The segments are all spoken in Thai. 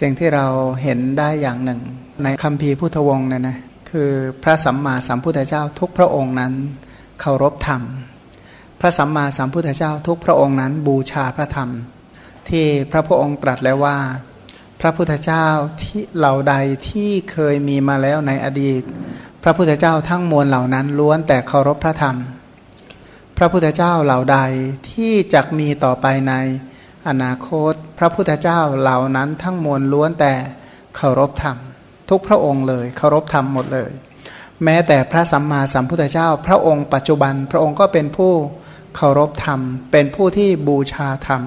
สิ่งที่เราเห็นได้อย่างหนึ่ง ในคัมภีร์พุทธวงศ์เนี่ยนะคือพระสัมมาสัมพุทธเจ้าทุกพระองค์นั้นเคารพธรรม พระสัมมาสัมพุทธเจ้าทุกพระองค์นั้นบูชาพระธรรม ที่พระพุทธองค์ตรัสแล้วว่า พระพุทธเจ้าที่เหล่าใดที่เคยมีมาแล้วในอดีต พระพุทธเจ้าทั้งมวลเหล่านั้นล้วนแต่เคารพพระธรรม พระพุทธเจ้าเหล่าใดที่จะมีต่อไปใน อนาคตพระพุทธเจ้าเหล่านั้นทั้งมวลล้วนแต่เคารพธรรม ทุกพระองค์เลย เคารพธรรมหมดเลย แม้แต่พระสัมมาสัมพุทธเจ้า พระองค์ปัจจุบันพระองค์ก็เป็นผู้เคารพธรรม เป็นผู้ที่บูชาธรรม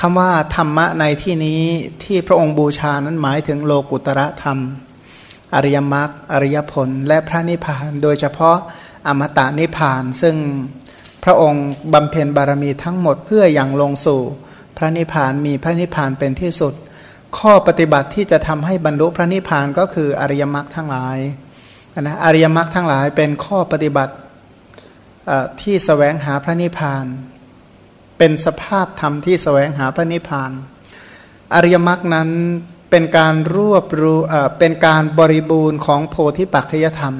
คำว่าธรรมะในที่นี้ที่พระองค์บูชานั้นหมายถึงโลกุตระธรรม อริยมรรคอริยผล และพระนิพพาน โดยเฉพาะอมตะนิพพาน ซึ่ง พระองค์บำเพ็ญบารมีทั้งหมดเพื่ออย่างลงสู่ พระนิพพานมีพระนิพพานเป็นที่สุด ข้อปฏิบัติที่จะทำให้บรรลุพระนิพพานก็คืออริยมรรคทั้งหลายนะอริยมรรคทั้งหลายเป็นข้อปฏิบัติที่สแสวงหาพระนิพพาน เป็นสภาพธรรมที่สแสวงหาพระนิพพาน อริยมรรคนั้นเป็นการรวบรูเป็นการบริบูรณ์ของโพธิปัจจยธรรม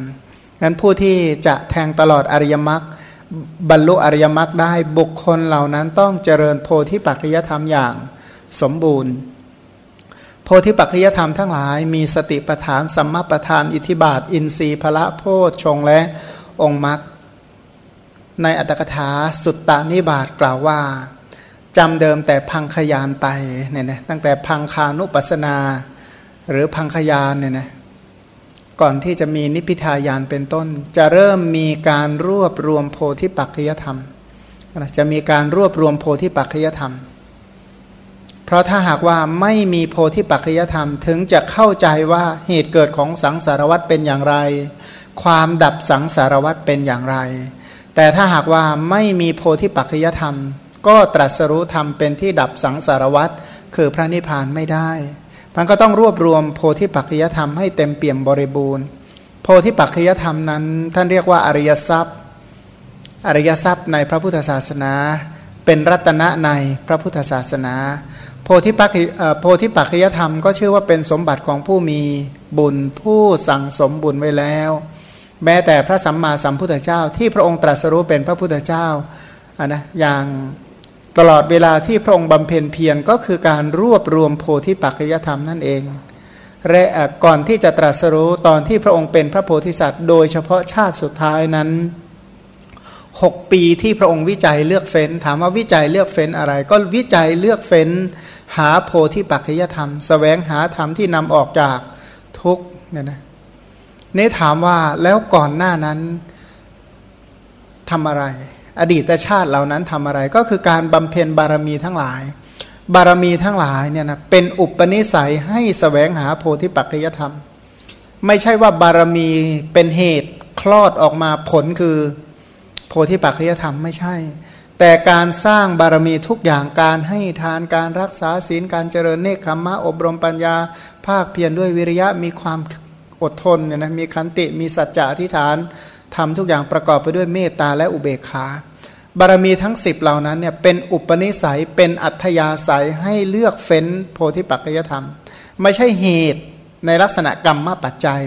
งั้นผู้ที่จะแทงตลอดอริยมรรค บรรลุอริยมรรคได้บุคคลเหล่านั้นต้องเจริญโพธิปัจจยธรรมอย่างสมบูรณ์ โพธิปัจจยธรรมทั้งหลาย มีสติปทานสัมมาปทาน อิทิบาท อินทรีย์พละโพชฌงและองค์มรรคในอัตถกถาสุตตานิบาตกล่าวว่าจำเดิมแต่พังขยานไปเนี่ยนะตั้งแต่พังคานุปัสนา หรือพังขยานเนี่ยนะ ก่อนที่จะมีนิพิทายานเป็นต้น จะเริ่มมีการรวบรวมโพธิปัจจยธรรมจะมีการรวบรวมโพธิปัจจยธรรม เพราะถ้าหากว่าไม่มีโพธิปัจจยธรรม ถึงจะเข้าใจว่าเหตุเกิดของสังสารวัตเป็นอย่างไร ความดับสังสารวัตเป็นอย่างไร แต่ถ้าหากว่าไม่มีโพธิปัจจยธรรม ก็ตรัสรู้ธรรมเป็นที่ดับสังสารวัตคือพระนิพพานไม่ได้ มันก็ต้องรวบรวมโพธิปัจจยธรรมให้เต็มเปี่ยมบริบูรณ์ โพธิปัจจยธรรมนั้น ท่านเรียกว่าอริยทรัพย์ อริยทรัพย์ในพระพุทธศาสนา เป็นรัตนะในพระพุทธศาสนา โพธิปัจโพธิปัจจยธรรมก็ชื่อว่าเป็นสมบัติของผู้มีบุญผู้สั่งสมบุญไว้แล้ว แม้แต่พระสัมมาสัมพุทธเจ้าที่พระองค์ตรัสรู้เป็นพระพุทธเจ้าอ่นะอย่าง ตลอดเวลาที่พระองค์บำเพ็ญเพียรก็คือการรวบรวมโพธิปัจจยธรรมนั่นเองและก่อนที่จะตรัสรู้ตอนที่พระองค์เป็นพระโพธิสัตว์ โดยเฉพาะชาติสุดท้ายนั้นหกปีที่พระองค์วิจัยเลือกเฟ้น ถามว่าวิจัยเลือกเฟ้นอะไร ก็วิจัยเลือกเฟ้น หาโพธิปัจจยธรรมสแสวงหาธรรมที่นำออกจากทุกเนี่ยนะนี่ถามว่าแล้วก่อนหน้านั้นทำอะไร อดีตชาติเหล่านั้นทำอะไรก็คือการบำเพ็ญบารมีทั้งหลาย บารมีทั้งหลายเนี่ยนะเป็นอุปนิสัยให้สแสวงหาโพธิปัจจยธรรม ไม่ใช่ว่าบารมีเป็นเหตุคลอดออกมาผลคือโพธิปัจจยธรรมไม่ใช่ แต่การสร้างบารมีทุกอย่างการให้ทานการรักษาศีลการเจริญเนคขมะอบรมปัญญา ภาคเพียรด้วยวิริยะมีความอดทนเนี่ยนะมีขันติมีสัจจะอธิษฐาน ทำทุกอย่างประกอบไปด้วยเมตตาและอุเบกขา บารมีทั้งสิบเหล่านั้นเนี่ยเป็นอุปนิสัยเป็นอัธยาศัยให้เลือกเฟ้นโพธิปัจจยธรรม ไม่ใช่เหตุในลักษณะกรรมมาปัจจัย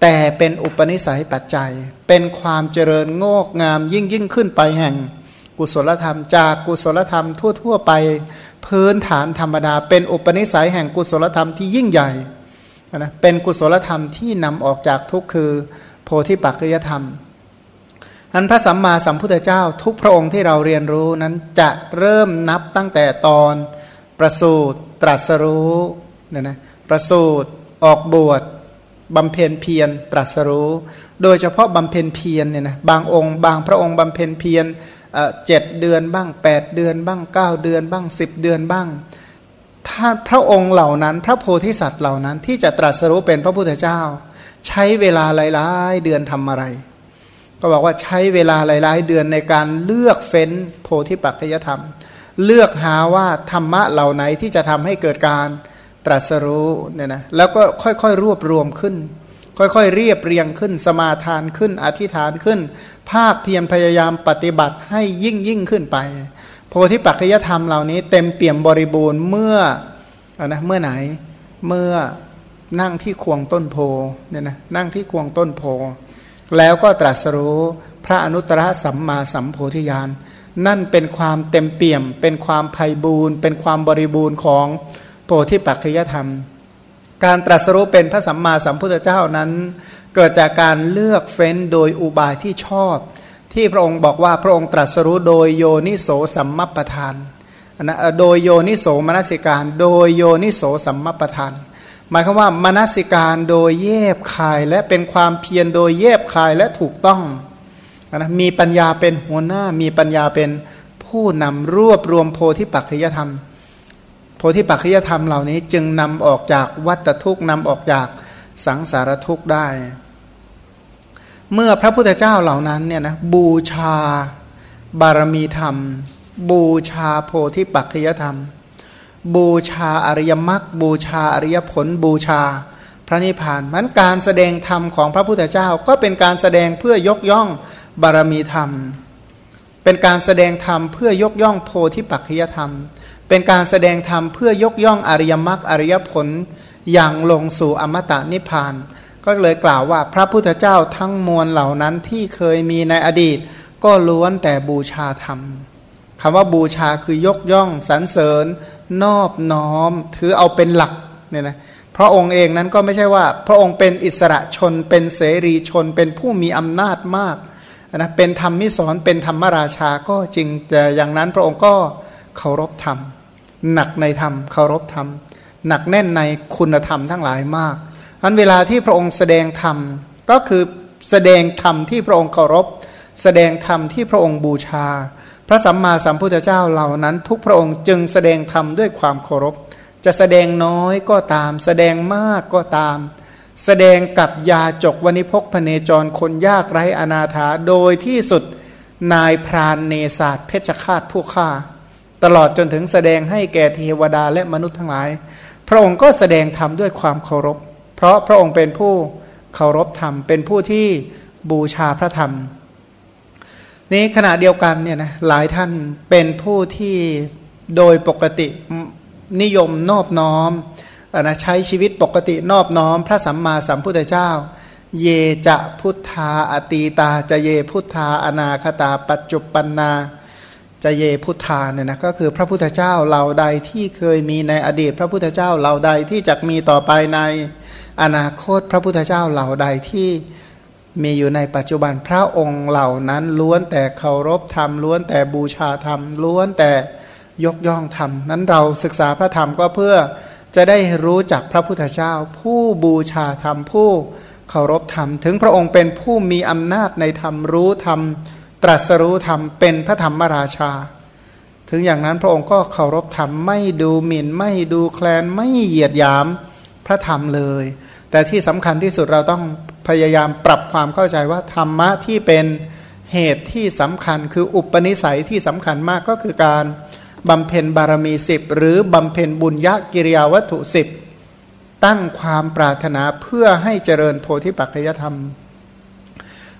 แต่เป็นอุปนิสัยปัจจัย เป็นความเจริญโงกงามยิ่งยิ่งขึ้นไปแห่งกุศลธรรม จากกุศลธรรมทั่ว ๆ ไปพื้นฐานธรรมดา เป็นอุปนิสัยแห่งกุศลธรรมที่ยิ่งใหญ่นะเป็นกุศลธรรมที่นำออกจากทุกข์คือ โพธิปัจจยธรรม อันพระสัมมาสัมพุทธเจ้าทุกพระองค์ที่เราเรียนรู้นั้นจะเริ่มนับตั้งแต่ตอนประสูตรตรัสรู้เนี่ยนะประสูตรออกบวชบำเพ็ญเพียรตรัสรู้ โดยเฉพาะบำเพ็ญเพียรเนี่ยนะบางองค์ บางพระองค์บำเพ็ญเพียรเจ็ดเดือนบ้าง 8 เดือนบ้าง 9 เดือนบ้าง 10 เดือนบ้าง ถ้าพระองค์เหล่านั้น พระโพธิสัตว์เหล่านั้นที่จะตรัสรู้เป็นพระพุทธเจ้า ใช้เวลาหลายๆ เดือนทำอะไร ก็บอกว่าใช้เวลาหลาย ๆ เดือนในการเลือกเฟ้นโพธิปัจจยธรรม เลือกหาว่าธรรมะเหล่าไหนที่จะทำให้เกิดการตรัสรู้เนี่ยนะแล้วก็ค่อยๆรวบรวมขึ้น ค่อยๆเรียบเรียงขึ้น สมาทานขึ้น อธิษฐานขึ้น ภาคเพียรพยายามปฏิบัติให้ยิ่งยิ่งขึ้นไป โพธิปัจจยธรรมเหล่านี้ เต็มเปี่ยมบริบูรณ์เมื่อนะเมื่อไหนเมื่อ นั่งที่ควงต้นโพเนี่ยนะนั่งที่ควงต้นโพ แล้วก็ตรัสรู้พระอนุตตรสัมมาสัมโพธิญาณนั่นเป็นความเต็มเปี่ยม เป็นความไพ่บูรณ์เป็นความบริบูรณ์ของโพธิปัจจยธรรม การตรัสรู้เป็นพระสัมมาสัมพุทธเจ้านั้น เกิดจากการเลือกเฟ้นโดยอุบายที่ชอบ ที่พระองค์บอกว่าพระองค์ตรัสรู้โดยโยนิโสสัมมัปทานนะโดยโยนิโสมนสิการ โดยโยนิโสสัมมัปปทาน หมายความว่ามนสิการโดยเย็บคายและเป็นความเพียรโดยเย็บคายและถูกต้องนะมีปัญญาเป็นหัวหน้า มีปัญญาเป็นผู้นำรวบรวมโพธิปัจจยธรรม โพธิปัจจยธรรมเหล่านี้จึงนำออกจากวัฏทุกข์นำออกจากสังสารทุกข์ได้ เมื่อพระพุทธเจ้าเหล่านั้นเนี่ยนะบูชาบารมีธรรม บูชาโพธิปัจจยธรรม บูชาอริยมรรคบูชาอริยผลบูชา พระนิพพานมันการแสดงธรรมของพระพุทธเจ้าก็เป็นการแสดงเพื่อยกย่องบารมีธรรม เป็นการแสดงธรรมเพื่อยกย่องโพธิปัจจยธรรม เป็นการแสดงธรรมเพื่อยกย่องอริยมรรคอริยผลอย่างลงสู่อมตะนิพพาน ก็เลยกล่าวว่าพระพุทธเจ้าทั้งมวลเหล่านั้นที่เคยมีในอดีต ก็ล้วนแต่บูชาธรรม คำว่าบูชาคือยกย่องสรรเสริญ นอบน้อม ถือเอาเป็นหลักเนี่ยนะพระองค์เองนั้นก็ไม่ใช่ว่า พระองค์เป็นอิสระชน เป็นเสรีชน เป็นผู้มีอำนาจมากนะเป็นธรรมมิสอนเป็นธรรมราชาก็จริงแต่อย่างนั้นพระองค์ก็เคารพธรรม หนักในธรรมเคารพธรรม หนักแน่นในคุณธรรมทั้งหลายมากอันเวลาที่พระองค์แสดงธรรมก็คือแสดงธรรมที่พระองค์เคารพ แสดงธรรมที่พระองค์บูชา พระสัมมาสัมพุทธเจ้าเหล่านั้น ทุกพระองค์จึงแสดงธรรมด้วยความเคารพ จะแสดงน้อยก็ตาม แสดงมากก็ตาม แสดงกับยาจกวณิพกพเนจรคนยากไร้อนาถาโดยที่สุดนายพรานเนศาสเพชฌฆาตผู้ฆ่า ตลอดจนถึงแสดงให้แก่เทวดาและมนุษย์ทั้งหลาย พระองค์ก็แสดงธรรมด้วยความเคารพ เพราะพระองค์เป็นผู้เคารพธรรมเป็นผู้ที่บูชาพระธรรม นี้ขณะเดียวกันเนี่ยนะหลายท่านเป็นผู้ที่โดยปกตินิยมนอบน้อมนะใช้ชีวิตปกตินอบน้อม พระสัมมาสัมพุทธเจ้า เยจะพุทธาอตีตาจะเยพุทธาอนาคตาปัจจุปันนาจะเยพุทธาเนี่ยนะก็คือพระพุทธเจ้าเหล่าใดที่เคยมีในอดีต พระพุทธเจ้าเหล่าใดที่จะมีต่อไปในอนาคต พระพุทธเจ้าเหล่าใดที่ มีอยู่ในปัจจุบันพระองค์เหล่านั้นล้วนแต่เคารพธรรมล้วนแต่บูชาธรรมล้วนแต่ยกย่องธรรมนั้นเราศึกษาพระธรรมก็เพื่อจะได้รู้จักพระพุทธเจ้า ผู้บูชาธรรมผู้เคารพธรรม ถึงพระองค์เป็นผู้มีอำนาจในธรรมรู้ธรรม ตรัสรู้ธรรมเป็นพระธรรมราชา ถึงอย่างนั้นพระองค์ก็เคารพธรรมไม่ดูหมิ่นไม่ดูแคลนไม่เหยียดหยามพระธรรมเลย แต่ที่สำคัญที่สุดเราต้อง พยายามปรับความเข้าใจว่าธรรมะที่เป็นเหตุที่สำคัญ คืออุปนิสัยที่สำคัญมากก็คือการบำเพ็ญบารมีสิบหรือบำเพ็ญบุญยกิริยาวัตถุสิบตั้งความปรารถนาเพื่อให้เจริญโพธิปัจจยธรรม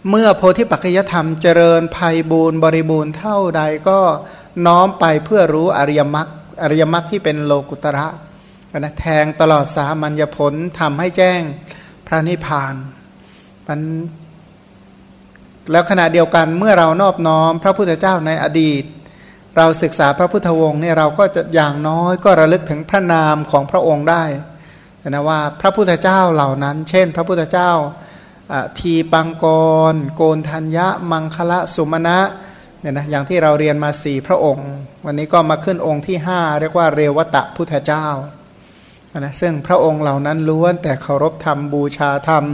เมื่อโพธิปัจจยธรรมเจริญภัยบูรณ์บริบูรณ์เท่าใดก็น้อมไปเพื่อรู้อริยมรรคอริยมรรคที่เป็นโลกุตระนะแทงตลอดสามัญญผลทำให้แจ้งพระนิพพาน มันแล้วขณะเดียวกันเมื่อเรานอบน้อม พระพุทธเจ้าในอดีต เราศึกษาพระพุทธวงศ์เนี่ยเราก็จะอย่างน้อยก็ระลึกถึงพระนามของพระองค์ได้นะว่าพระพุทธเจ้าเหล่านั้น เช่น พระพุทธเจ้าทีปังกร โกนทัญญะ มังคละสุมาณะเนี่ยนะอย่างที่เราเรียนมาสี่พระองค์ วันนี้ก็มาขึ้นองค์ที่ห้าเรียกว่าเรวตะพุทธเจ้านะซึ่งพระองค์เหล่านั้นล้วนแต่เคารพธรรมบูชาธรรม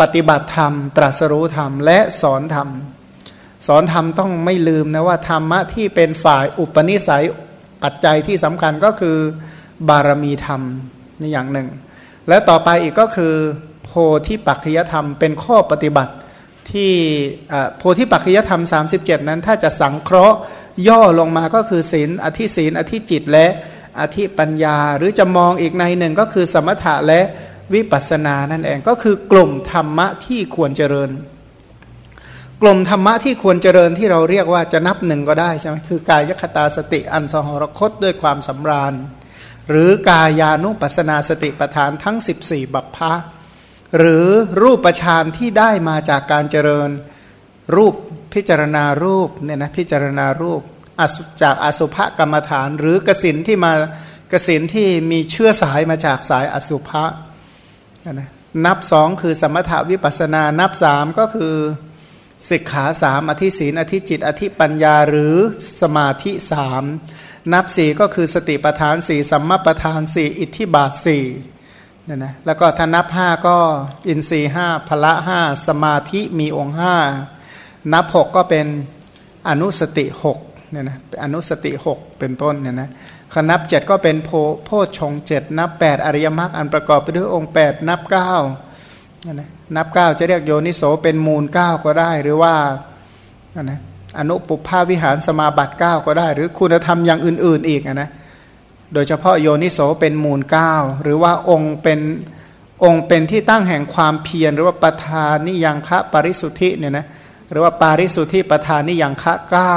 ปฏิบัติธรรม ตรัสรู้ธรรม และสอนธรรม สอนธรรมต้องไม่ลืมนะว่าธรรมะที่เป็นฝ่ายอุปนิสัยปัจจัยที่สำคัญก็คือบารมีธรรมนี่อย่างหนึ่ง และต่อไปอีกก็คือ โพธิปัจจยธรรมเป็นข้อปฏิบัติที่โพธิปัจจยธรรม 37 นั้นถ้าจะสังเคราะห์ย่อลงมาก็คือศีลอธิศีลอธิจิตและอธิปัญญา หรือจะมองอีกในหนึ่งก็คือสมถะและ วิปัสสนานั่นเองก็คือกลุ่มธรรมะที่ควรเจริญ กลุ่มธรรมะที่ควรเจริญที่เราเรียกว่าจะนับหนึ่งก็ได้ใช่ไหมคือกายคตาสติอันสหรคตด้วยความสำราญ หรือกายานุปัสนาสติปทานทั้ง 14 บัพพะหรือรูปฌานที่ได้มาจากการเจริญรูปพิจารณารูปเนี่ยนะพิจารณารูปจากอสุภกรรมฐาน หรือกสินที่มากสินที่มีเชื้อสายมาจากสายอสุภะ นะนับสองคือสมถาวิปัสนา นับสามก็คือสิกขาสามอธิศีนอธิจิต อธิปัญญาหรือสมาธิสามนับสี่ก็คือสติปทานสี่สัมมาปทานสี่อิทธิบาทสี่เนี่ยนะแล้วก็ถ้านับห้าก็อินทรีห้าพละห้าสมาธิมีองค์ห้านับหกก็เป็นอนุสติหกเนี่ยนะอนุสติหกเป็นต้นเนี่ยนะ นับเจ็ดก็เป็นโพโพชงเจ็ดนับแปดอริยมรรคอันประกอบไปด้วยองค์แปดนับเก้านะนับเก้าจะเรียกโยนิโสเป็นมูลเก้าก็ได้ หรือว่านะอนุปภาวิหารสมาบัติเก้าก็ได้ หรือคุณธรรมอย่างอื่น ๆ อีกนะโดยเฉพาะโยนิโสเป็นมูลเก้าหรือว่าองค์เป็นองค์เป็นที่ตั้งแห่งความเพียรหรือว่าประธานนิยังคะปริสุทธิเนี่ยนะหรือว่าปาริสุทธิประธานนิยังคะเก้า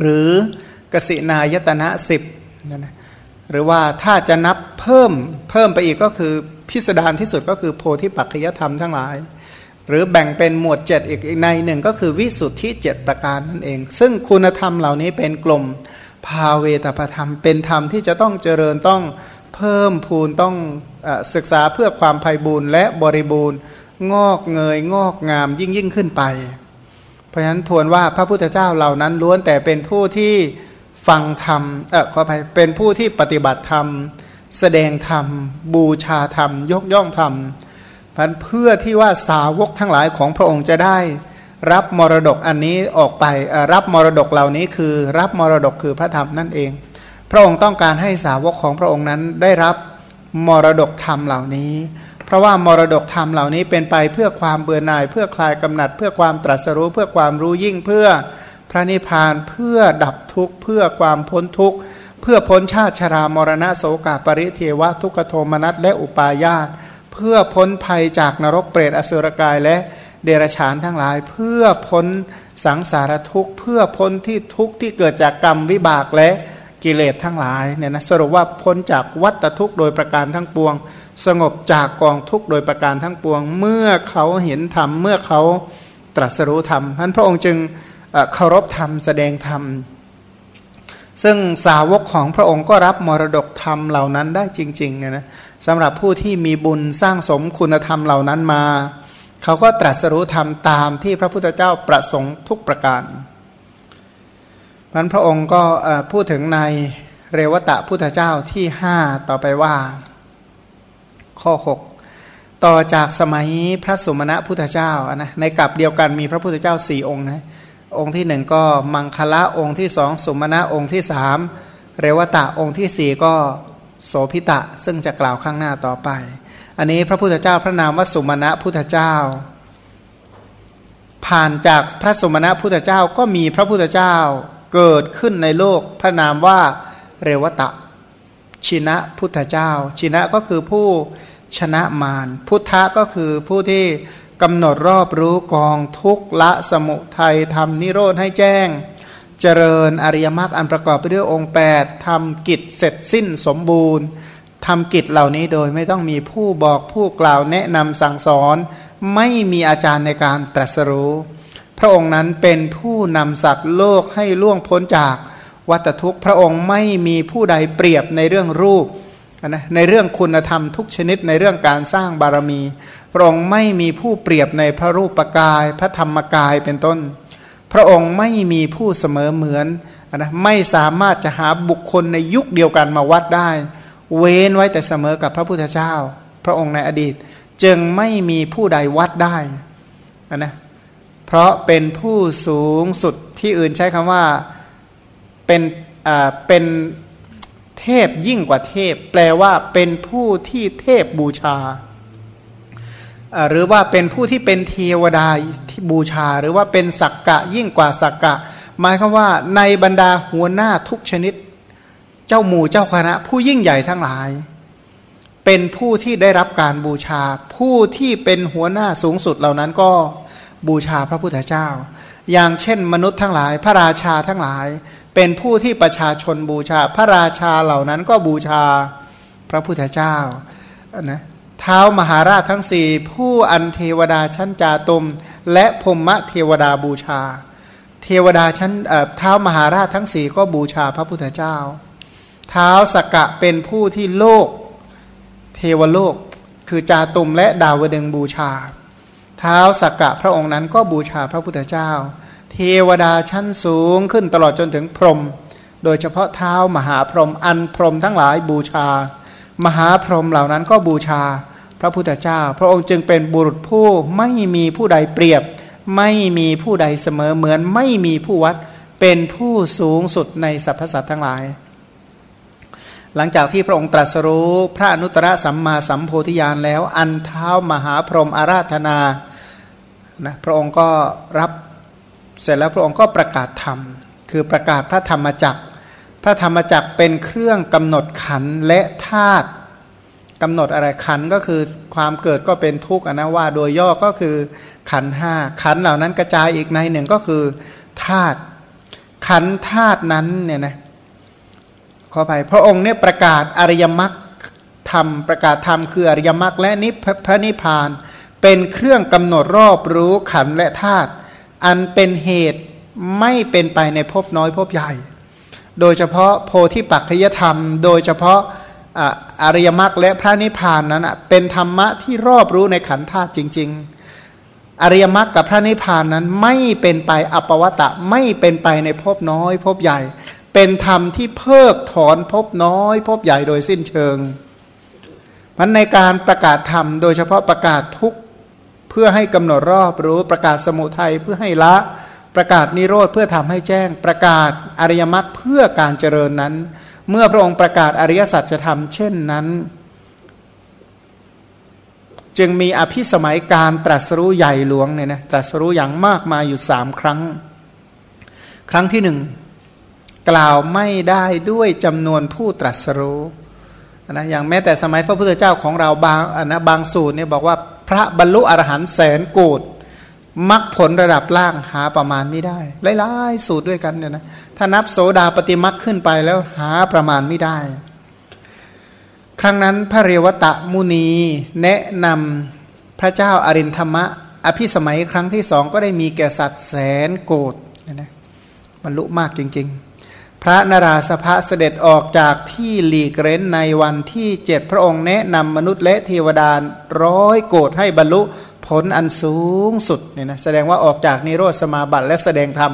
หรือ กสินายตนะสิบนะนะหรือว่าถ้าจะนับเพิ่มเพิ่มไปอีกก็คือพิสดารที่สุดก็คือโพธิปัจจยธรรมทั้งหลาย หรือแบ่งเป็นหมวดเจ็ดอีกในหนึ่งก็คือวิสุทธิเจ็ดประการนั่นเอง ซึ่งคุณธรรมเหล่านี้เป็นกลุ่มภาเวตประธรรม เป็นธรรมที่จะต้องเจริญต้องเพิ่มพูนต้องอศึกษาเพื่อความภัยบูรณ์และบริบูรณ์งอกเงยงอกงามยิ่งยิ่งขึ้นไป เพราะฉะนั้นทวนว่าพระพุทธเจ้าเหล่านั้นล้วนแต่เป็นผู้ที่ ฟังธรรมเออขออภัยเป็นผู้ที่ปฏิบัติธรรม แสดงธรรม บูชาธรรม ยกย่องธรรมพันเพื่อที่ว่าสาวกทั้งหลายของพระองค์จะได้ รับมรดกอันนี้ออกไปรับมรดกเหล่านี้คือ รับมรดกคือพระธรรมนั่นเอง พระองค์ต้องการให้สาวกของพระองค์นั้นได้รับมรดกธรรมเหล่านี้ เพราะว่ามรดกธรรมเหล่านี้เป็นไปเพื่อความเบื่อหน่าย เพื่อคลายกำหนัด เพื่อความตรัสรู้เพื่อความรู้ยิ่งเพื่อ ระนิพพานเพื่อดับทุกข์เพื่อความพ้นทุกข์เพื่อพ้นชาติชรามรณะโสกาปริเทวะทุกขโทมนัสและอุปาญาตเพื่อพ้นภัยจากนรกเปรตอสุรกายและเดรัจฉานทั้งหลาย เพื่อพ้นสังสารทุกข์ เพื่อพ้นที่ทุกข์ที่เกิดจากกรรมวิบากและกิเลสทั้งหลายเนี่ยนะสรุปว่าพ้นจากวัฏทุกข์โดยประการทั้งปวง สงบจากกองทุกข์โดยประการทั้งปวง เมื่อเขาเห็นธรรมเมื่อเขาตรัสรู้ธรรมท่านพระองค์จึง เคารพธรรมแสดงธรรม ซึ่งสาวกของพระองค์ก็รับมรดกธรรมเหล่านั้นได้จริงๆเนี่ยนะสำหรับผู้ที่มีบุญสร้างสมคุณธรรมเหล่านั้นมา เขาก็ตรัสรู้ธรรมตามที่พระพุทธเจ้าประสงค์ทุกประการนั้นพระองค์ก็พูดถึงในเรวตะพุทธเจ้าที่ห้าต่อไปว่า ข้อ 6 ต่อจากสมัยพระสุมณะพุทธเจ้านะในกลับเดียวกันมีพระพุทธเจ้าสี่องค์นะ องค์ที่หนึ่งก็มังคละองค์ที่สองสุมาณะองค์ที่สามเรวตะองค์ที่สี่ก็โสพิตะซึ่งจะกล่าวข้างหน้าต่อไป อันนี้พระพุทธเจ้าพระนามว่าสุมาณะพุทธเจ้า ผ่านจากพระสุมาณะพุทธเจ้าก็มีพระพุทธเจ้าเกิดขึ้นในโลกพระนามว่าเรวตะ ชินะพุทธเจ้า ชินะก็คือผู้ชนะมารพุทธะก็คือผู้ที่ กำหนดรอบรู้กองทุกละสมุทัยทำนิโรธให้แจ้ง เจริญอริยมรรคอันประกอบไปด้วยองค์ 8ทำกิจเสร็จสิ้นสมบูรณ์ทำกิจเหล่านี้โดยไม่ต้องมีผู้บอกผู้กล่าวแนะนำสั่งสอน ไม่มีอาจารย์ในการตรัสรู้ พระองค์นั้นเป็นผู้นำสัตว์โลกให้ล่วงพ้นจากวัตทุกข์ พระองค์ไม่มีผู้ใดเปรียบในเรื่องรูปนะในเรื่องคุณธรรมทุกชนิดในเรื่องการสร้างบารมี ระองค์ไม่มีผู้เปรียบในพระรูปกาย พระธรรมกายเป็นต้น พระองค์ไม่มีผู้เสมอเหมือนนะไม่สามารถจะหาบุคคลในยุคเดียวกันมาวัดได้ เว้นไว้แต่เสมอกับพระพุทธเจ้า พระองค์ในอดีต จึงไม่มีผู้ใดวัดได้นะเพราะเป็นผู้สูงสุดที่อื่นใช้คำว่าเป็นอ่าเป็นเทพยิ่งกว่าเทพ แปลว่าเป็นผู้ที่เทพบูชา หรือว่าเป็นผู้ที่เป็นเทวดาที่บูชา หรือว่าเป็นสักกะยิ่งกว่าสักกะ หมายคือว่าในบรรดาหัวหน้าทุกชนิด เจ้าหมู่เจ้าคณะ ผู้ยิ่งใหญ่ทั้งหลาย เป็นผู้ที่ได้รับการบูชา ผู้ที่เป็นหัวหน้าสูงสุดเหล่านั้นก็บูชาพระพุทธเจ้า อย่างเช่น มนุษย์ทั้งหลาย พระราชาทั้งหลาย เป็นผู้ที่ประชาชนบูชา พระราชาเหล่านั้นก็บูชาพระพุทธเจ้านะ เท้ามหาราชทั้งสี่ผู้อันเทวดาชั้นจาตุม และพมะเทวดาบูชา เทวดาชั้นเท้ามหาราชทั้งสี่ก็บูชาพระพุทธเจ้า เท้าสกกะเป็นผู้ที่โลก เทวโลก คือจาตุมและดาวดึงบูชา เท้าสกกะพระองค์นั้นก็บูชาพระพุทธเจ้า เทวดาชั้นสูงขึ้นตลอดจนถึงพรหมโดยเฉพาะเท้ามหาพรหมอันพรหมทั้งหลายบูชา มหาพรหมเหล่านั้นก็บูชาพระพุทธเจ้า พระองค์จึงเป็นบุรุษผู้ไม่มีผู้ใดเปรียบ ไม่มีผู้ใดเสมอเหมือนไม่มีผู้วัดเป็นผู้สูงสุดในสรรพสัตว์ทั้งหลาย หลังจากที่พระองค์ตรัสรู้พระอนุตตรสัมมาสัมโพธิญาณแล้ว อันเท้ามหาพรหมอาราธนานะพระองค์ก็รับเสร็จแล้วพระองค์ก็ประกาศธรรม คือประกาศพระธรรมจักร ระธรรมจักเป็นเครื่องกำหนดขันและธาตุกำหนดอะไรขันก็คือความเกิดก็เป็นทุกข์นะว่า โดยย่อก็คือขันห้าขันเหล่านั้นกระจายอีกในหนึ่งก็คือธาตุขันธาตุนั้นเนี่ยนะขออภัยพระองค์เนี่ยประกาศอริยมรรคธรรมประกาศธรรมคืออริยมรรคและนิพพระนิพพาน เป็นเครื่องกำหนดรอบรู้ขันและธาตุอันเป็นเหตุไม่เป็นไปในภพน้อยภพใหญ่ โดยเฉพาะโพธิปัจจยธรรม โดยเฉพาะอริยมรรคและพระนิพพานนั้นเป็นธรรมะที่รอบรู้ในขันธาตุจริง ๆ อริยมรรคกับพระนิพพานนั้นไม่เป็นไปอปวัตะไม่เป็นไปในภพน้อยภพใหญ่ เป็นธรรมที่เพิกถอนภพน้อยภพใหญ่โดยสิ้นเชิงมันในการประกาศธรรม โดยเฉพาะประกาศทุกเพื่อให้กำหนดรอบรู้ประกาศสมุทัยเพื่อให้ละ ประกาศนิโรธเพื่อทำให้แจ้ง ประกาศอริยมรรคเพื่อการเจริญนั้น เมื่อพระองค์ประกาศอริยสัจธรรมเช่นนั้น จึงมีอภิสมัยการตรัสรู้ใหญ่หลวงเนี่ยนะตรัสรู้อย่างมากมายอยู่สามครั้ง ครั้งที่หนึ่งกล่าวไม่ได้ด้วยจำนวนผู้ตรัสรู้นะอย่างแม้แต่สมัยพระพุทธเจ้าของเราบางนะบางสูตรเนี่ยบอกว่าพระบรรลุอรหันต์แสนโกด มรรคผลระดับล่างหาประมาณไม่ได้หลายๆสูตรด้วยกันเนี่ยนะถ้านับโสดาปฏิมรรคขึ้นไปแล้วหาประมาณไม่ได้ ครั้งนั้นพระเรวตะมุนีแนะนำพระเจ้าอารินธรรมะ อภิสมัยครั้งที่สองก็ได้มีแก่สัตว์แสนโกดนะบรรลุมากจริง ๆ พระนราสภะเสด็จออกจากที่หลีกเร้นในวันที่เจ็ดพระองค์แนะนำมนุษย์และเทวดาร้อยโกรธให้บรรลุ ผลอันสูงสุดเนี่ยนะแสดงว่าออกจากนิโรธสมาบัติและแสดงธรรม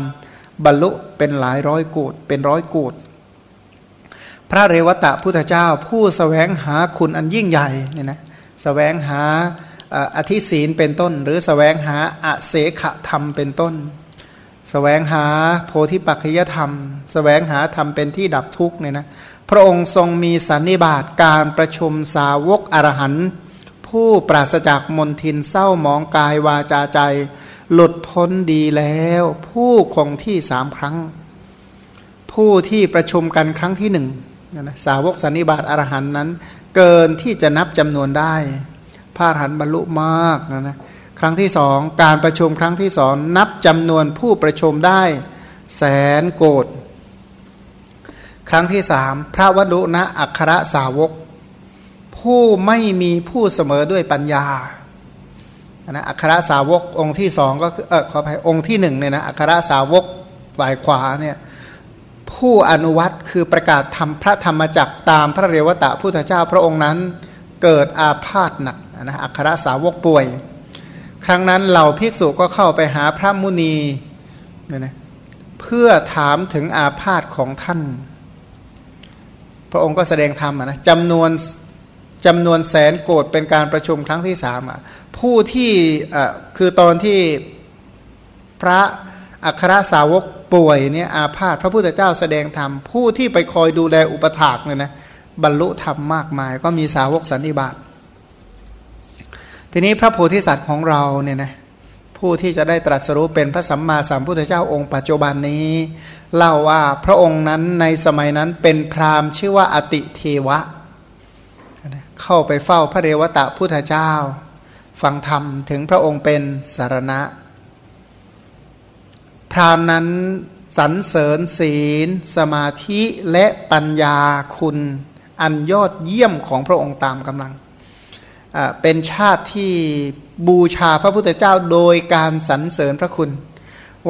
บรรลุเป็นหลายร้อยโกดเป็นร้อยโกดพระเรวตะพุทธเจ้าผู้สแสวงหาคุณอันยิ่งใหญ่เนี่ยนะสแสวงหาอธิศีลเป็นต้น หรือสแสวงหาอาเสขธรรมเป็นต้นแสวงหาโพธิปัจจยธรรมสแสวงหาธรรมเป็นที่ดับทุกข์เนี่ยนะพระองค์ทรงมีสันนิบาตการประชุมสาวกอรหันต์ ผู้ปราศจากมนทินเศร้ามองกายวาจาใจ หลุดพ้นดีแล้ว ผู้คงที่สามครั้ง ผู้ที่ประชุมกันครั้งที่หนึ่งนะสาวกสันนิบาตอรหันนั้น เกินที่จะนับจำนวนได้พระอรหันบรรลุมากนะนะครั้งที่สองการประชุมครั้งที่สองนับจำนวนผู้ประชุมได้แสนโกดครั้งที่สามพระวดุนะอัครสาวก ผู้ไม่มีผู้เสมอด้วยปัญญานะอัครสาวกองค์ที่สองก็คือเออขออภัยองค์ที่หนึ่งเนี่ยนะอัครสาวกฝ่ายขวาเนี่ยผู้อนุวัตคือประกาศทำพระธรรมจักตามพระเรวตะพุทธเจ้าพระองค์นั้นเกิดอาพาธหนักนะอัครสาวกป่วย ครั้งนั้นเหล่าภิกษุก็เข้าไปหาพระมุนีเนี่ยนะเพื่อถามถึงอาพาธของท่าน พระองค์ก็แสดงธรรมนะจำนวน จำนวนแสนโกดเป็นการประชุมครั้งที่สามอะผู้ที่คือตอนที่พระอัครสาวกป่วยเนี่ยอาพาธพระพุทธเจ้าแสดงธรรม ผู้ที่ไปคอยดูแลอุปถากเนี่ยนะบรรลุธรรมมากมาย ก็มีสาวกสันนิบาตทีนี้พระโพธิสัตว์ของเราเนี่ยนะผู้ที่จะได้ตรัสรู้เป็นพระสัมมาสัมพุทธเจ้าองค์ปัจจุบันนี้ เล่าว่าพระองค์นั้นในสมัยนั้นเป็นพราหมณ์ชื่อว่าอติเทวะ เข้าไปเฝ้าพระเรวตะพุทธเจ้า ฟังธรรมถึงพระองค์เป็นสารณะ พรามนั้นสรรเสริญศีล สมาธิและปัญญาคุณอันยอดเยี่ยมของพระองค์ตามกำลัง เป็นชาติที่บูชาพระพุทธเจ้าโดยการสรรเสริญพระคุณ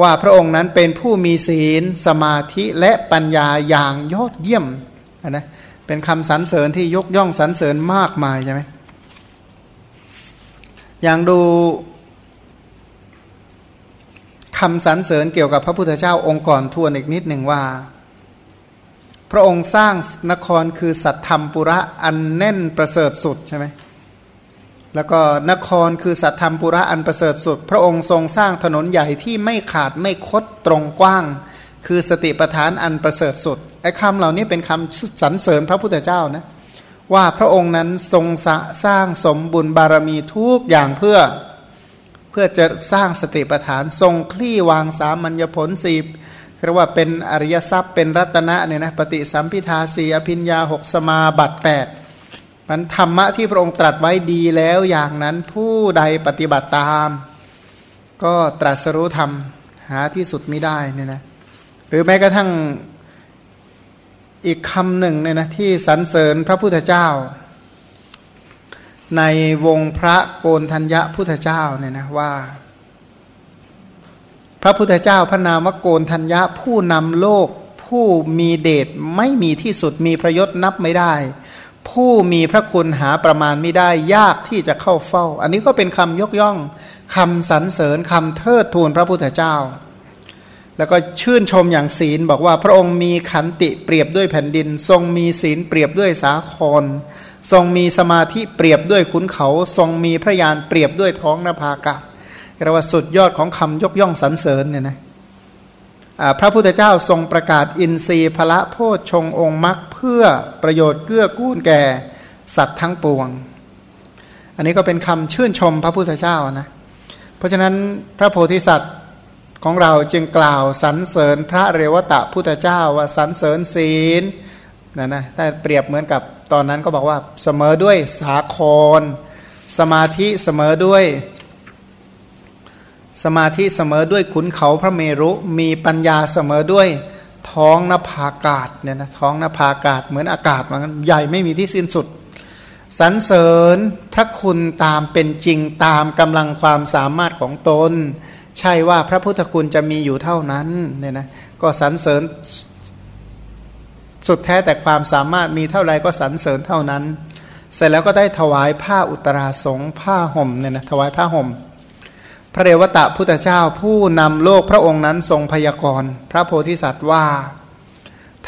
ว่าพระองค์นั้นเป็นผู้มีศีล สมาธิและปัญญาอย่างยอดเยี่ยมนะ เป็นคำสรรเสริญที่ยกย่องสรรเสริญมากมายใช่ไหมอย่างดูคำสรรเสริญเกี่ยวกับพระพุทธเจ้าองค์ก่อนทวนอีกนิดหนึ่งว่า พระองค์สร้างนครคือสัตธรรมปุระอันแน่นประเสริฐสุดใช่ไหมแล้วก็นครคือสัตธรรมปุระอันประเสริฐสุด พระองค์ทรงสร้างถนนใหญ่ที่ไม่ขาดไม่คดตรงกว้าง คือสติปัฏฐานอันประเสริฐสุดไอ้คำเหล่านี้เป็นคำสรรเสริญพระพุทธเจ้านะว่าพระองค์นั้นทรงสร้างสมบุญบารมีทุกอย่างเพื่อเพื่อจะสร้างสติปัฏฐานทรงคลี่วางสามัญญผลสีเรียกว่าเป็นอริยทรัพย์เป็นรัตนะเนี่ยนะปฏิสัมพิทาสีอภิญญาหกสมาบัติแปดมันธรรมะที่พระองค์ตรัสไว้ดีแล้วอย่างนั้นผู้ใดปฏิบัติตาม ก็ตรัสรู้ธรรมหาที่สุดไม่ได้เนี่ยนะ รือแม้กระทั่งอีกคำหนึ่งเนี่ยนะที่สรรเสริญพระพุทธเจ้า ในวงพระโกนธัญญะพุทธเจ้าเนี่ยนะว่า พระพุทธเจ้าพระนามวโกนธัญญะผู้นำโลกผู้มีเดชไม่มีที่สุดมีพระยศนับไม่ได้ ผู้มีพระคุณหาประมาณไม่ได้ยากที่จะเข้าเฝ้า อันนี้ก็เป็นคำยกย่องคำสรรเสริญคำเทิดทูนพระพุทธเจ้า แล้วก็ชื่นชมอย่างศีลบอกว่าพระองค์มีขันติเปรียบด้วยแผ่นดิน ทรงมีศีลเปรียบด้วยสาคร ทรงมีสมาธิเปรียบด้วยขุนเขา ทรงมีพระยานเปรียบด้วยท้องนภากาเรียกว่าสุดยอดของคำยกย่องสรรเสริญเนี่ยนะพระพุทธเจ้าทรงประกาศอินทรีย์พระโพชฌงองค์มรรคเพื่อประโยชน์เกื้อกูลแก่สัตว์ทั้งปวง อันนี้ก็เป็นคำชื่นชมพระพุทธเจ้านะ เพราะฉะนั้นพระโพธิสัตว์ ของเราจึงกล่าวสรรเสริญพระเรวตะพุทธเจ้าว่าสรรเสริญศีลนะนะแต่เปรียบเหมือนกับตอนนั้นก็บอกว่าเสมอด้วยสาคร สมาธิเสมอด้วย สมาธิเสมอด้วยขุนเขาพระเมรุมีปัญญาเสมอด้วยท้องนภาอากาศเนี่ยนะท้องนภาอากาศเหมือนอากาศมันใหญ่ไม่มีที่สิ้นสุดสรรเสริญพระคุณตามเป็นจริงตามกำลังความสามารถของตน ใช่ว่าพระพุทธคุณจะมีอยู่เท่านั้นเนี่ยนะก็สรรเสริญสุดแท้แต่ความสามารถมีเท่าไรก็สรรเสริญเท่านั้น เสร็จแล้วก็ได้ถวายผ้าอุตราสงผ้าห่มเนี่ยนะถวายผ้าห่ม พระเรวตะพุทธเจ้าผู้นำโลกพระองค์นั้นทรงพยากรณ์พระโพธิสัตว์ว่า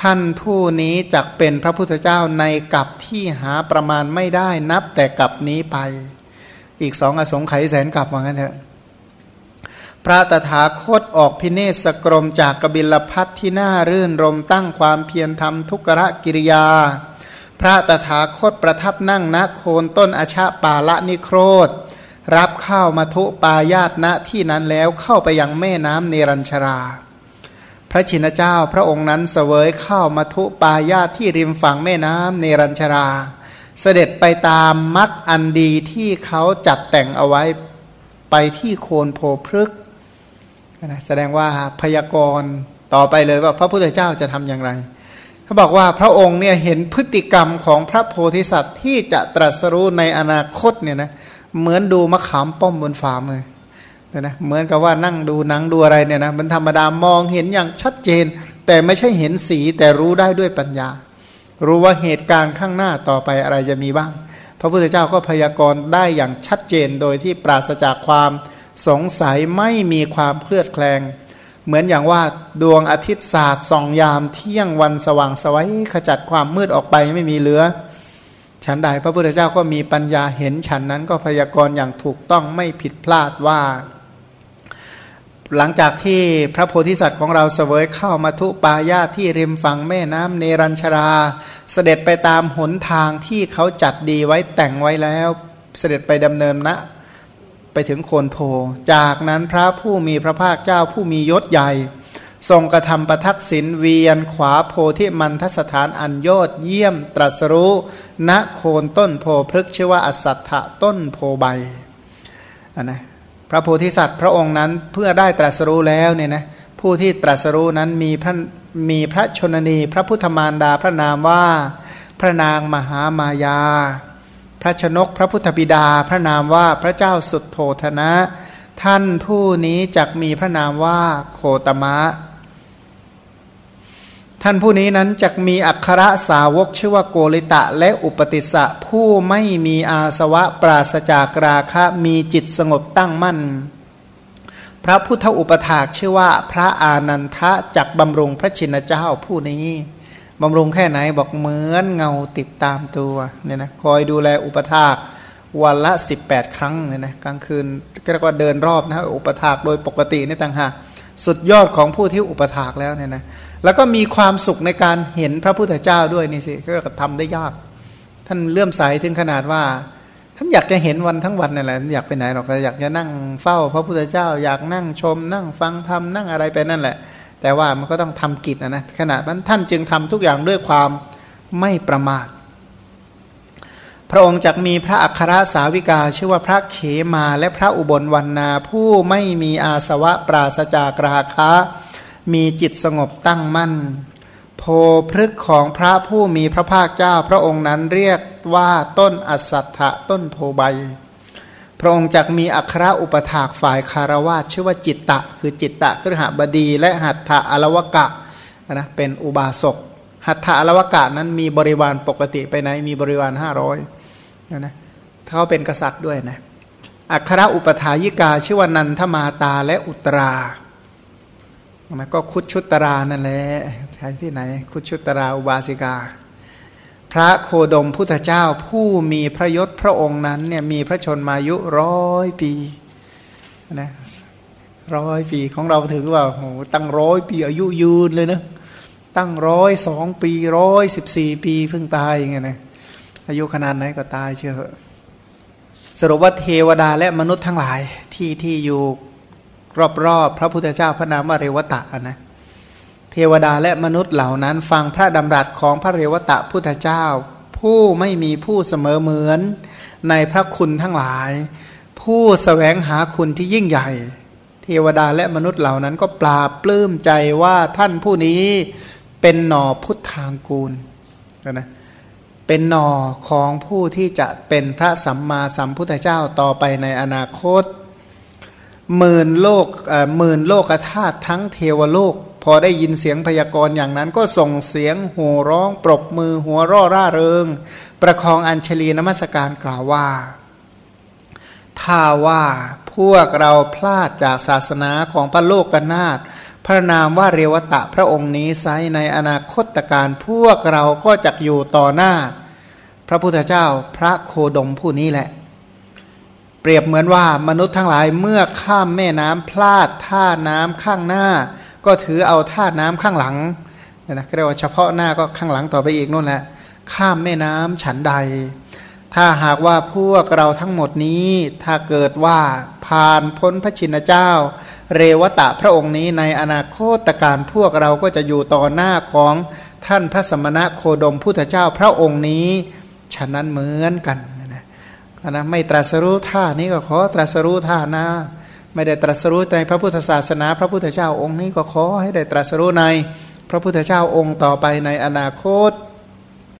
ท่านผู้นี้จักเป็นพระพุทธเจ้าในกับที่หาประมาณไม่ได้นับแต่กับนี้ไป อีกสองอสงไขยแสนกับว่างั้นเถอะ พระตถาคตออกพิเนศกรมจากกบิลพัทที่น่ารื่นรมตั้งความเพียรทำทุกรกิริยา พระตถาคตประทับนั่งณโคนต้นอาชาปาละนิโครธ รับข้าวมาทุปายาตณที่นั้นแล้วเข้าไปยังแม่น้ำเนรัญชรา พระชินเจ้าพระองค์นั้นเสวยข้าวมาทุปายาตที่ริมฝั่งแม่น้ำเนรัญชรา เสด็จไปตามมัดอันดีที่เขาจัดแต่งเอาไว้ไปที่โคนโพพฤกษ นะแสดงว่าพยากรณ์ต่อไปเลยว่าพระพุทธเจ้าจะทำอย่างไรเขาบอกว่าพระองค์เนี่ยเห็นพฤติกรรมของพระโพธิสัตว์ที่จะตรัสรู้ในอนาคตเนี่ยนะเหมือนดูมะขามป้อมบนฝ่ามือนะเหมือนกับว่านั่งดูหนังดูอะไรเนี่ยนะมันธรรมดามองเห็นอย่างชัดเจน แต่ไม่ใช่เห็นสีแต่รู้ได้ด้วยปัญญา รู้ว่าเหตุการณ์ข้างหน้าต่อไปอะไรจะมีบ้าง พระพุทธเจ้าก็พยากรณ์ได้อย่างชัดเจนโดยที่ปราศจากความ สงสัยไม่มีความเคลือดแคลง เหมือนอย่างว่าดวงอาทิตย์ศาสตร์ส่องยามเที่ยงวันสว่างสวัยขจัดความมืดออกไปไม่มีเหลือ ฉันใดพระพุทธเจ้าก็มีปัญญาเห็นฉันนั้นก็พยากรณ์อย่างถูกต้องไม่ผิดพลาดว่า หลังจากที่พระโพธิสัตว์ของเราเสวยเข้ามาทุปายาที่ริมฝั่งแม่น้ำเนรัญชรา เสด็จไปตามหนทางที่เขาจัดดีไว้แต่งไว้แล้ว เสด็จไปดำเนินณนะ ไปถึงโคนโพ จากนั้นพระผู้มีพระภาคเจ้าผู้มียศใหญ่ ทรงกระทำประทักษิณเวียนขวาโพธิมันทสถานอันยอดเยี่ยมตรัสรู้ณโคนต้นโพพฤกชื่อว่าอสัตถะต้นโพใบนนะพระโพธิสัตว์พระองค์นั้นเพื่อได้ตรัสรู้แล้วเนี่ยนะผู้ที่ตรัสรู้นั้นมีพระมีพระชนนี พระพุทธมารดาพระนามว่าพระนางมหามายา ระชนกพระพุทธบิดาพระนามว่าพระเจ้าสุดโทธนะ ท่านผู้นี้จักมีพระนามว่าโคตมะ ท่านผู้นี้นั้นจักมีอัคระสาวกชื่อว่าโกริตะและอุปติสสะผู้ไม่มีอาสวะปราศจากราคะมีจิตสงบตั้งมั่น พระพุทธอุปถากชื่อว่าพระอานันทะจักบำรุงพระชินเจ้าผู้นี้ บำรุงแค่ไหนบอกเหมือนเงาติดตามตัวเนี่ยนะคอยดูแลอุปถากวันละ 18 ครั้งเนี่ยนะกลางคืนก็เรียกว่าเดินรอบนะอุปถากโดยปกตินี่ต่างหากสุดยอดของผู้ที่อุปถากแล้วเนี่ยนะแล้วก็มีความสุขในการเห็นพระพุทธเจ้าด้วยนี่สิก็ทำได้ยาก ท่านเลื่อมใสถึงขนาดว่า ท่านอยากจะเห็นวันทั้งวันนั่แหละอยากไปไหนหรอกอยากจะนั่งเฝ้า พระพุทธเจ้าอยากนั่งชม นั่งฟังธรรมนั่งอะไรไปนั่นแหละ แต่ว่ามันก็ต้องทำกิจนะนะขณะนั้นท่านจึงทำทุกอย่างด้วยความไม่ประมาท พระองค์จักมีพระอัครสาวิกา ชื่อว่าพระเขมาและพระอุบลวันนา ผู้ไม่มีอาสวะปราศจากราคะ มีจิตสงบตั้งมั่น โพพฤกของพระผู้มีพระภาคเจ้า พระองค์นั้นเรียกว่าต้นอสัตถะต้นโพใบ พระองค์จักมีอัครอุปถากฝ่ายคารวาชื่อว่าจิตตะ คือจิตตะครหบดี และหัตถะอลวกะนะเป็นอุบาสกหัตถะอลวกะนั้นมีบริวารปกติไปไหนมีบริวารห้าร้อยนะเขาเป็นกษัตริย์ด้วยนะอัครอุปถายิกาชื่อว่านันทมาตาและอุตรานะก็คุดชุตรานั่นแหละที่ไหน คุดชุตราอุบาสิกา พระโคดมพุทธเจ้าผู้มีพระยศพระองค์นั้นเนี่ยมีพระชนมายุร้อยปีนะร้อยปีของเราถือว่าโหตั้งร้อยปีอายุยืนเลยนะตั้งร้อยสองปีร้อยสิบสี่ปีเพิ่งตายอย่างเงี้ยนะอายุขนาดไหนก็ตายเชื่อสรุปว่าเทวดาและมนุษย์ทั้งหลายที่ที่อยู่รอบๆพระพุทธเจ้าพระนามว่าเรวตะนะ เทวดาและมนุษย์เหล่านั้น ฟังพระดำรัสของพระเรวตะพุทธเจ้า ผู้ไม่มีผู้เสมอเหมือนในพระคุณทั้งหลาย ผู้สแสวงหาคุณที่ยิ่งใหญ่ เทวดาและมนุษย์เหล่านั้นก็ปราบปลื้มใจว่าท่านผู้นี้เป็นหน่อพุทธางกูลนะเป็นหน่อของผู้ที่จะเป็นพระสัมมาสัมพุทธเจ้าต่อไปในอนาคตหมื่นโลกหมื่นโลกธาตุทั้งเทวโลก พอได้ยินเสียงพยากรณ์อย่างนั้นก็ส่งเสียงหัวร้องปรบมือหัวร่อร่าเริง ประคองอัญชลีนมัสการกล่าวว่า ถ้าว่าพวกเราพลาดจากศาสนาของพระโลกกนาถพระนามว่าเรวตะพระองค์นี้ไซในอนาคตการพวกเราก็จะอยู่ต่อหน้า พระพุทธเจ้าพระโคดมผู้นี้แหละ เปรียบเหมือนว่ามนุษย์ทั้งหลายเมื่อข้ามแม่น้ำพลาดท่าน้ำข้างหน้า ก็ถือเอาท่าน้ำข้างหลังนะเรียกว่าเฉพาะหน้าก็ข้างหลังต่อไปอีกนู่นแหละ ข้ามแม่น้ำฉันใด ถ้าหากว่าพวกเราทั้งหมดนี้ ถ้าเกิดว่าผ่านพ้นพระชินเจ้า เรวตะพระองค์นี้ในอนาคตการพวกเราก็จะอยู่ต่อหน้าของท่านพระสมณะโคดมพุทธเจ้าพระองค์นี้ ฉะนั้นเหมือนกันนะไม่ตรัสรู้ท่านี้ก็ขอตรัสรู้ท่านา ไม่ได้ตรัสรู้ในพระพุทธศาสนา พระพุทธเจ้าองค์นี้ก็ขอให้ได้ตรัสรู้ใน พระพุทธเจ้าองค์ต่อไปในอนาคต